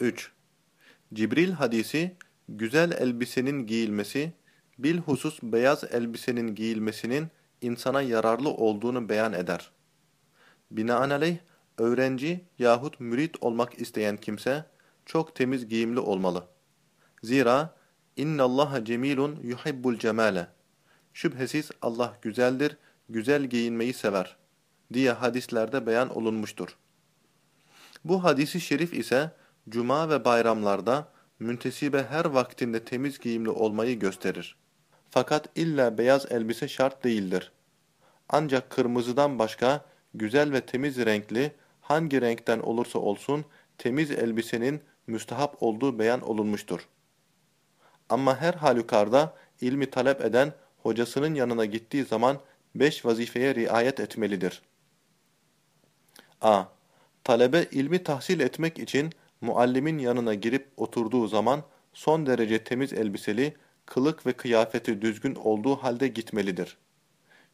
3. Cibril hadisi, güzel elbisenin giyilmesi, bilhusus beyaz elbisenin giyilmesinin insana yararlı olduğunu beyan eder. Binaenaleyh, öğrenci yahut mürit olmak isteyen kimse, çok temiz giyimli olmalı. Zira, اِنَّ اللّٰهَ cemilun yuhibbul cemale. Şüphesiz Allah güzeldir, güzel giyinmeyi sever diye hadislerde beyan olunmuştur. Bu hadisi şerif ise cuma ve bayramlarda müntesibe her vaktinde temiz giyimli olmayı gösterir. Fakat illa beyaz elbise şart değildir. Ancak kırmızıdan başka güzel ve temiz renkli hangi renkten olursa olsun temiz elbisenin müstahap olduğu beyan olunmuştur. Ama her halükarda ilmi talep eden hocasının yanına gittiği zaman beş vazifeye riayet etmelidir. a. Talebe ilmi tahsil etmek için muallimin yanına girip oturduğu zaman son derece temiz elbiseli, kılık ve kıyafeti düzgün olduğu halde gitmelidir.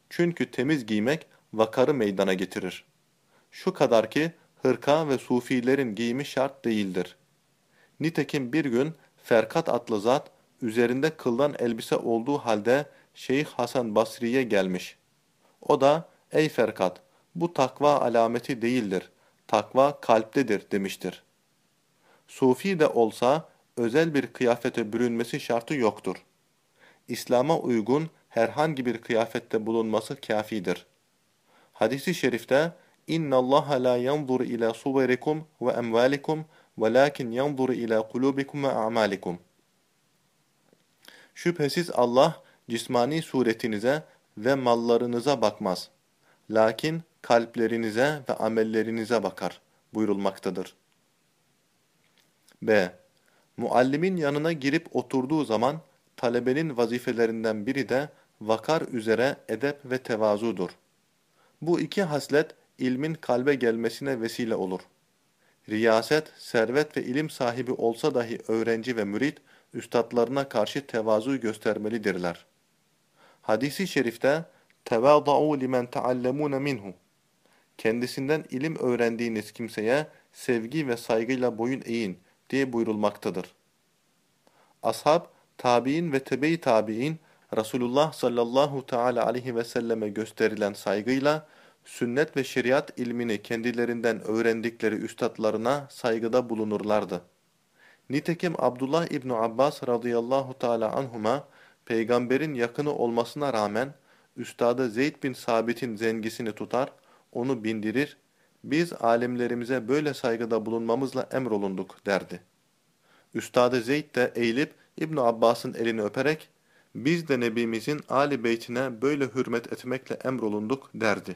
Çünkü temiz giymek vakarı meydana getirir. Şu kadar ki hırka ve sufilerin giyimi şart değildir. Nitekim bir gün Ferkat adlı zat üzerinde kıldan elbise olduğu halde Şeyh Hasan Basri'ye gelmiş. O da ey Ferkat bu takva alameti değildir. Takva kalptedir demiştir. Sufi de olsa özel bir kıyafete bürünmesi şartı yoktur. İslam'a uygun herhangi bir kıyafette bulunması kafidir. Hadis-i şerifte اِنَّ اللّٰهَ لَا يَنْظُرُ اِلَى صُوَرِكُمْ وَاَمْوَالِكُمْ وَلَاكِنْ يَنْظُرُ اِلَى قُلُوبِكُمْ وَاَعْمَالِكُمْ Şüphesiz Allah cismani suretinize ve mallarınıza bakmaz. Lakin kalplerinize ve amellerinize bakar buyurulmaktadır. B. Muallimin yanına girip oturduğu zaman talebenin vazifelerinden biri de vakar üzere edep ve tevazudur. Bu iki haslet ilmin kalbe gelmesine vesile olur. Riyaset, servet ve ilim sahibi olsa dahi öğrenci ve mürit, üstadlarına karşı tevazu göstermelidirler. Hadisi şerifte, تَوَاضَعُوا لِمَنْ تَعَلَّمُونَ minhu. Kendisinden ilim öğrendiğiniz kimseye sevgi ve saygıyla boyun eğin diye buyurulmaktadır. Ashab, tabi'in ve tebe-i tabi'in Resulullah sallallahu teala aleyhi ve selleme gösterilen saygıyla sünnet ve şeriat ilmini kendilerinden öğrendikleri üstadlarına saygıda bulunurlardı. Nitekim Abdullah İbni Abbas radıyallahu teala anhuma peygamberin yakını olmasına rağmen üstadı Zeyd bin Sabit'in zengisini tutar, onu bindirir, biz alimlerimize böyle saygıda bulunmamızla emrolunduk derdi. Üstadı Zeyd de eğilip İbn Abbas'ın elini öperek biz de Nebimizin Ali beytine böyle hürmet etmekle emrolunduk derdi.